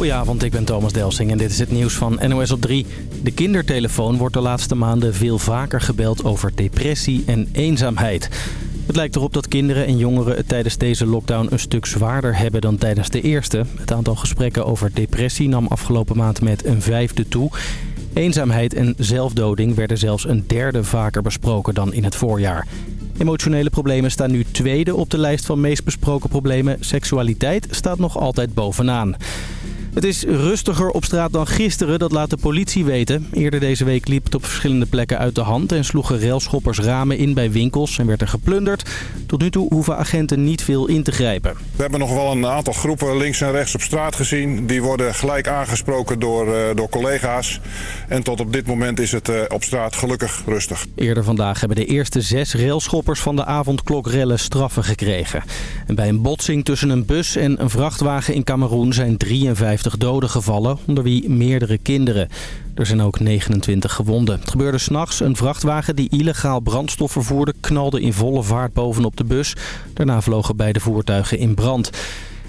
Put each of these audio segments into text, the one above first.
Goedenavond, ik ben Thomas Delsing en dit is het nieuws van NOS op 3. De kindertelefoon wordt de laatste maanden veel vaker gebeld over depressie en eenzaamheid. Het lijkt erop dat kinderen en jongeren het tijdens deze lockdown een stuk zwaarder hebben dan tijdens de eerste. Het aantal gesprekken over depressie nam afgelopen maand met een vijfde toe. Eenzaamheid en zelfdoding werden zelfs een derde vaker besproken dan in het voorjaar. Emotionele problemen staan nu tweede op de lijst van meest besproken problemen. Seksualiteit staat nog altijd bovenaan. Het is rustiger op straat dan gisteren, dat laat de politie weten. Eerder deze week liep het op verschillende plekken uit de hand... en sloegen railschoppers ramen in bij winkels en werd er geplunderd. Tot nu toe hoeven agenten niet veel in te grijpen. We hebben nog wel een aantal groepen links en rechts op straat gezien. Die worden gelijk aangesproken door, uh, door collega's. En tot op dit moment is het uh, op straat gelukkig rustig. Eerder vandaag hebben de eerste zes railschoppers van de avondklokrellen straffen gekregen. En bij een botsing tussen een bus en een vrachtwagen in Cameroen zijn 53 doden gevallen, onder wie meerdere kinderen. Er zijn ook 29 gewonden. Het gebeurde s'nachts. Een vrachtwagen die illegaal brandstof vervoerde knalde in volle vaart bovenop de bus. Daarna vlogen beide voertuigen in brand.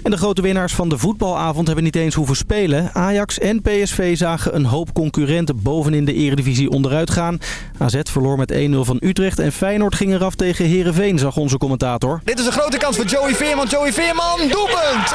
En de grote winnaars van de voetbalavond hebben niet eens hoeven spelen. Ajax en PSV zagen een hoop concurrenten bovenin de eredivisie onderuit gaan. AZ verloor met 1-0 van Utrecht en Feyenoord ging eraf tegen Heerenveen, zag onze commentator. Dit is een grote kans voor Joey Veerman. Joey Veerman, doelpunt!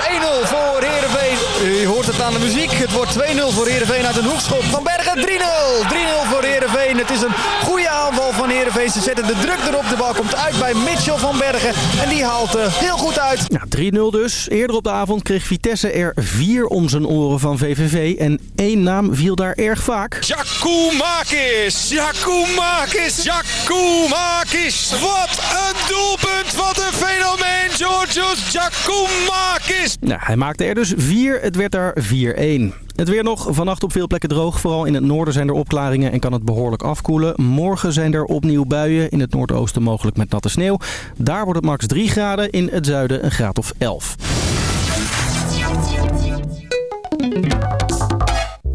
1-0 voor Heerenveen. U hoort het aan de muziek. Het wordt 2-0 voor Heerenveen uit een hoekschop. Van Bergen 3-0. 3-0 voor Heerenveen. Het is een goede aanval van Heerenveen. Ze zetten de druk erop. De bal komt uit bij Mitchell van Bergen. En die haalt uh, heel goed uit. Ja, 3-0 dus. Eerder op de avond kreeg Vitesse er vier om zijn oren van VVV. En één naam viel daar erg vaak. Jakoumakis! Jakoumakis! Jakoumakis! Wat een doelpunt! Wat een fenomeen! Georgios Jakoumakis! Nou, hij maakte er dus vier. Het werd er 4-1. Het weer nog. Vannacht op veel plekken droog. Vooral in het noorden zijn er opklaringen en kan het behoorlijk afkoelen. Morgen zijn er opnieuw buien. In het noordoosten mogelijk met natte sneeuw. Daar wordt het max 3 graden. In het zuiden een graad of 11.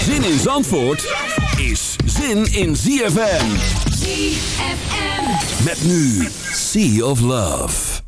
Zin in Zandvoort is zin in ZFM. ZFM. Met nu Sea of Love.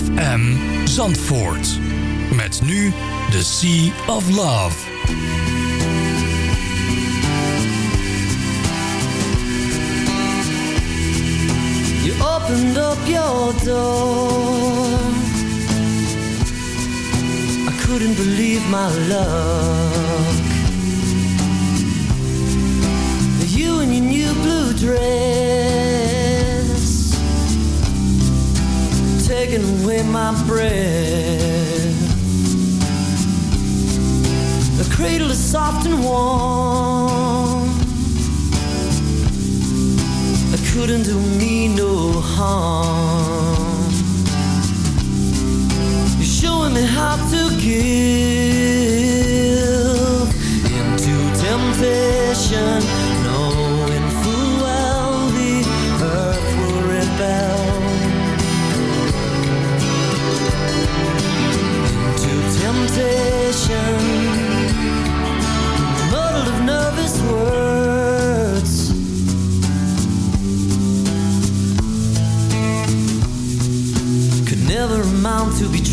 ZFM Zandvoort. Met nu The Sea of Love. You opened up your door. I couldn't believe my luck. You in your new blue dress, taking away my breath. The cradle is soft and warm. It couldn't do me no harm. You're showing me how to give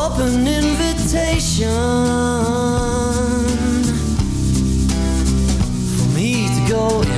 open invitation. For me to go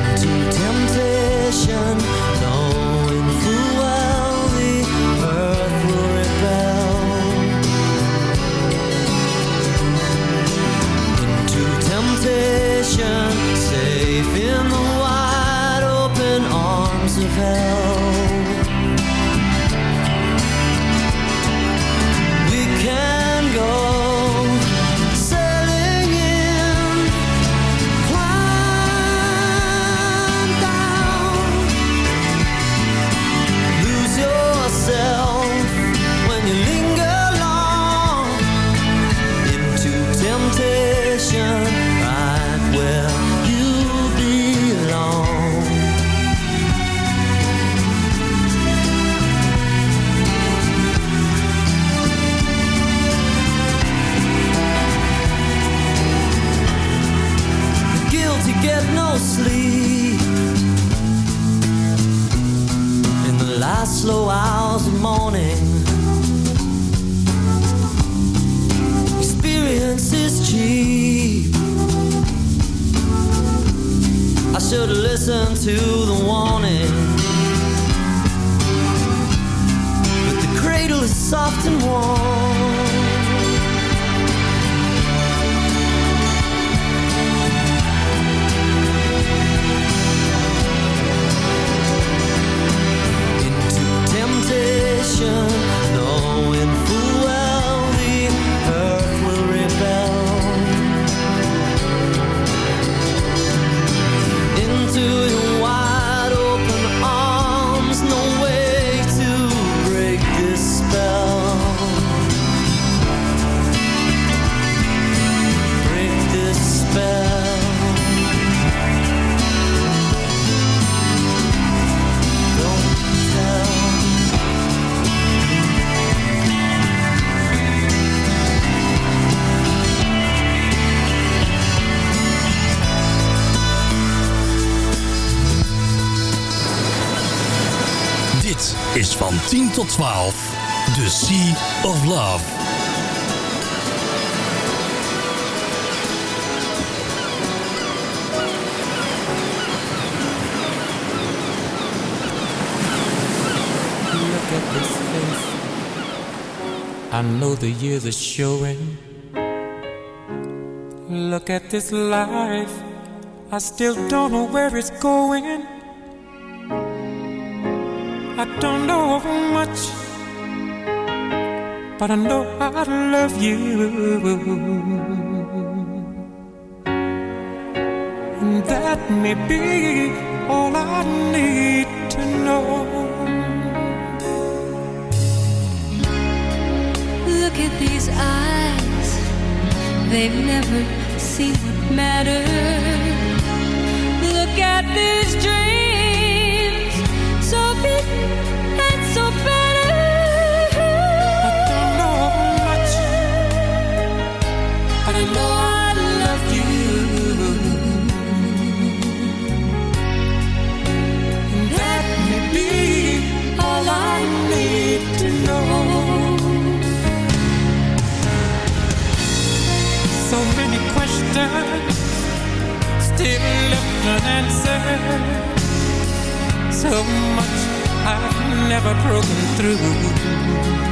tot 12. The Sea of Love. Look at this face. I know the years are showing. Look at this life. I still don't know where it's going. I don't know much, but I know I love you. And that may be all I need to know. Look at these eyes, they've never seen what matters. Look at these dreams done Still left unanswered So much I've never broken through.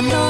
even know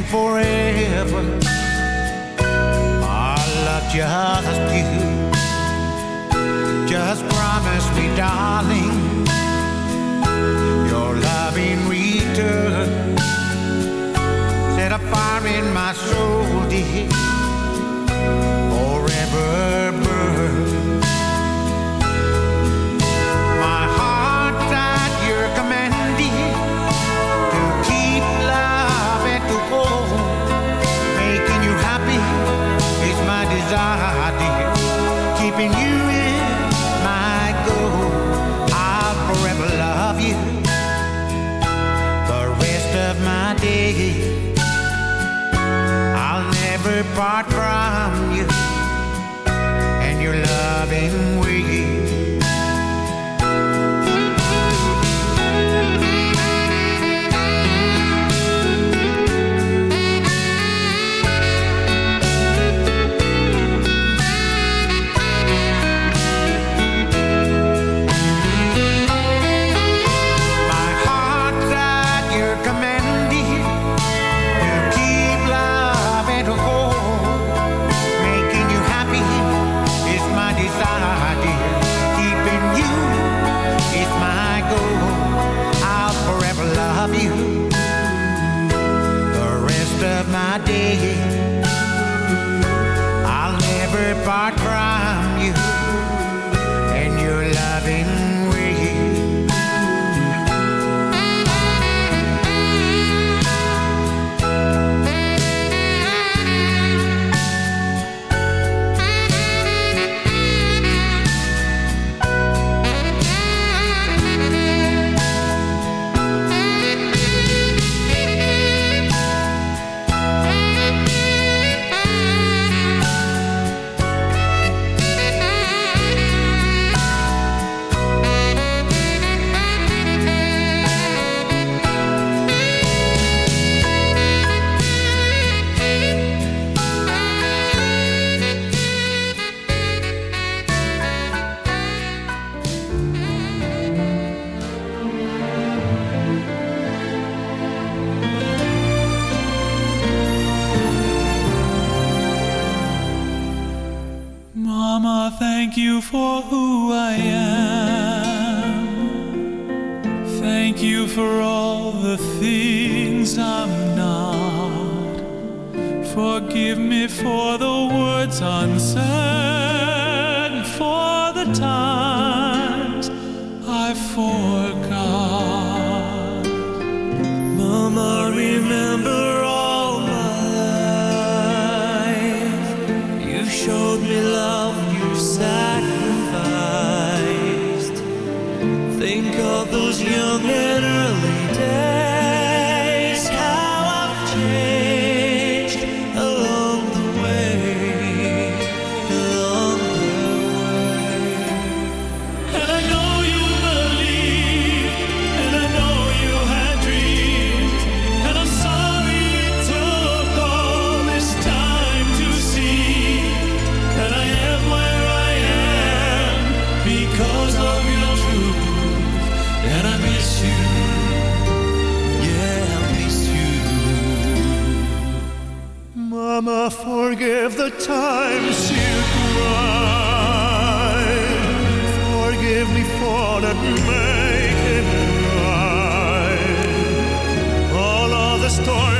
and forever. I love just you. Just promise me, darling, your love in return. Set a fire in my soul, dear Mama, forgive the times you cried. Forgive me for not making it right. All of the storms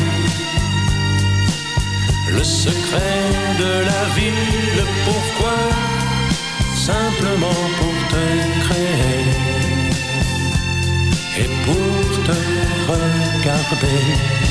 Le secret de la vie, le pourquoi, simplement pour te créer et pour te regarder?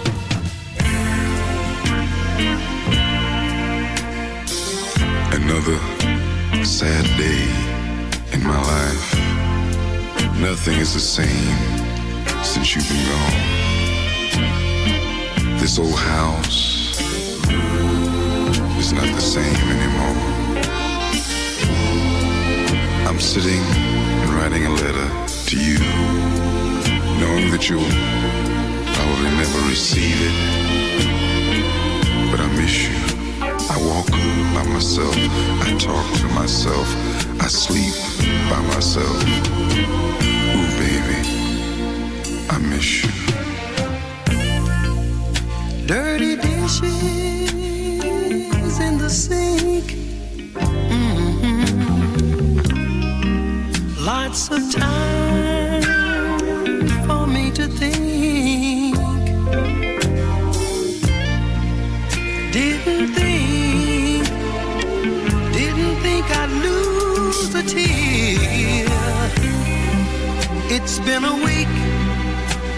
Another sad day in my life. Nothing is the same since you've been gone. This old house is not the same anymore. I'm sitting and writing a letter to you, knowing that you'll probably never receive it. But I miss you. I walk by myself. I talk to myself. I sleep by myself. Ooh, baby, I miss you. Dirty dishes in the sink. Mhm. Lots of time It's been a week,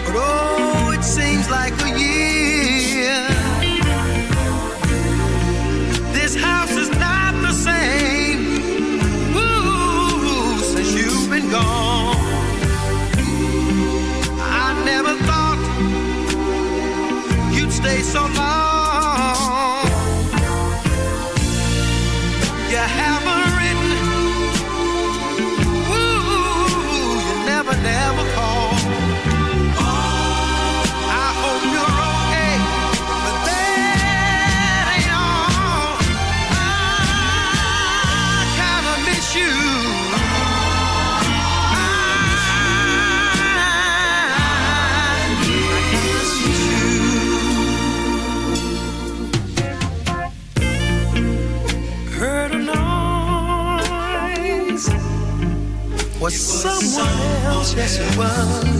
but oh, it seems like a year. This house is not the same. Ooh, since you've been gone. I never thought you'd stay so long. Someone else? Yes, it was.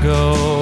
Go.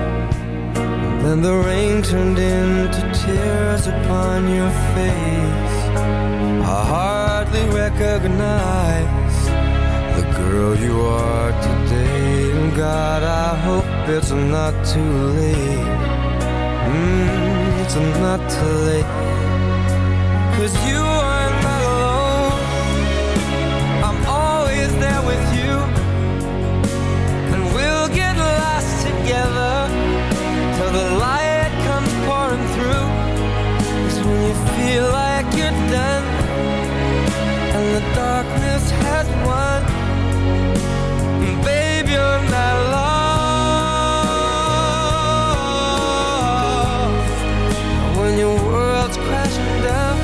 Then the rain turned into tears upon your face. I hardly recognize the girl you are today. And God, I hope it's not too late. Mm, it's not too late. Cause you are has won. And babe, you're not lost. When your world's crashing down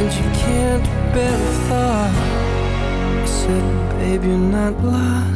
and you can't bear thought, I said, babe, you're not lost.